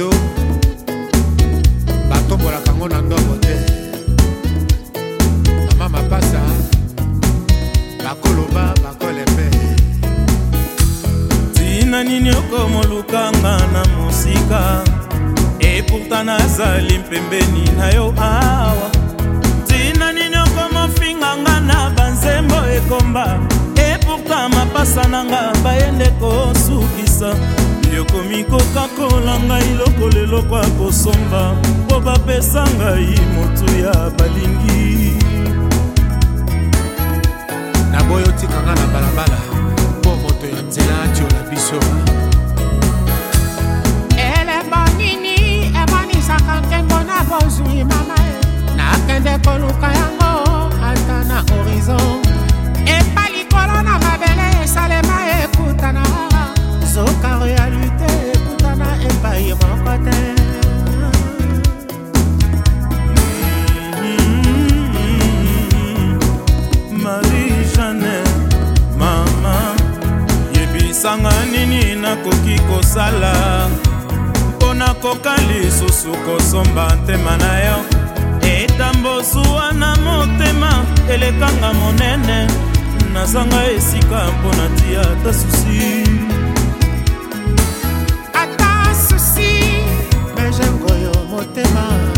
ndo batombolakango na ndongo te mama mapasa bakoloba bakole mpe ntina nini okomolukanga na mosika epurta nazali mpembeni na yo awa ntina nini okomofinganga na banzembo ekomba epurta mapasa nanga bayende kosukisa yokomi kokakola ngai lokolo eloko ya kosomba mpo bapesa ngai motu ya balingi naboyi otikanga na balabala kosala mpo nakoka lisusu kosomba ntema na yo etambosuwa na motema elekanga monene nazanga esika mpo na tia ata susi ata susi bejengoyo motema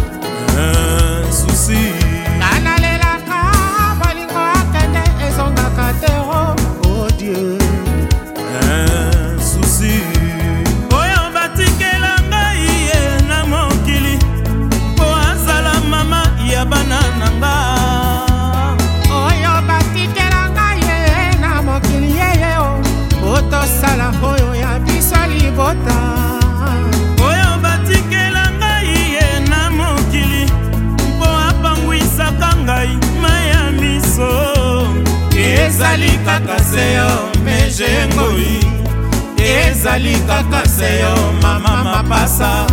ezali kaka seyo mama mapasa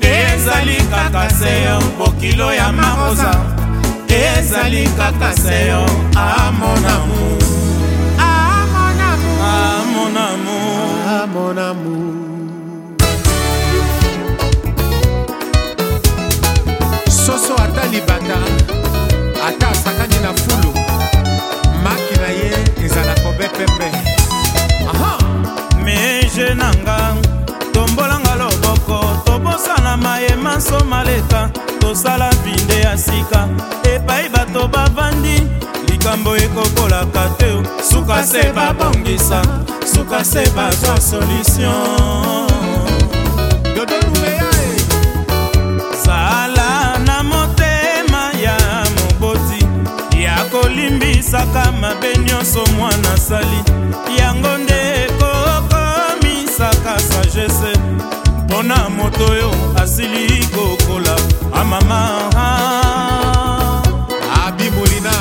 te ezali kaka seyo bokilo ya marosa te ezali kaka seyo amonamu amonamu amonamu amonamu je nanga tombolanga loboko toposana maye maso maleka tosala mpinde ya sika epai bato bavandi likambo ekokolaka te suka se babongisa suka se bazwa solutio mabe nyonso mwana sali amama abimolina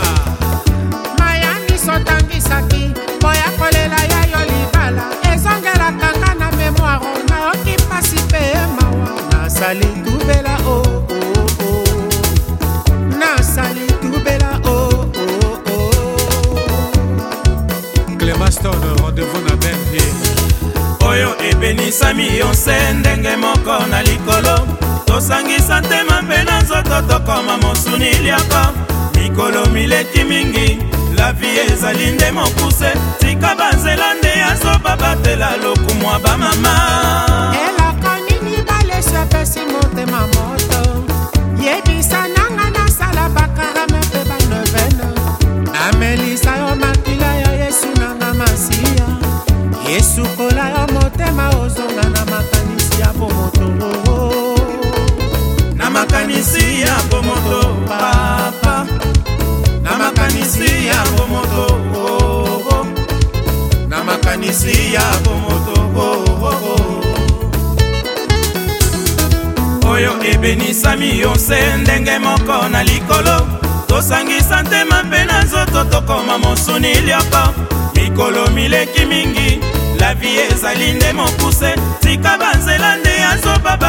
mayani sotangisaki moya kolela ya yo libala ezongelakanga na memoire nayoki mpasi mpe mawa nasali tubela o oh, oh, oh. nasali tubela o oh, oh, oh. clemaston rendez-vous na benville oyo ebenisami yonse ndenge moko na likolo tosangisa ntema mpe na nzoto tokoma mosuni liaka mikolo mileki mingi lavi ezali nde mokuse tika banzela nde azoba batela lokumwa bamama elaka nini balesi apesi motema moto makanisi ya bomoto papa na makanisi ya bomoto oh, oh. na makanisi ya bomoto oh, oh, oh. oyo ebenisami yo se ndenge moko na likolo tosangisa ntema mpe na nzoto tokoma mosuni lioko mikolo mileki mingi lavi ezali nde mokuse tika banzela nde ya zobaba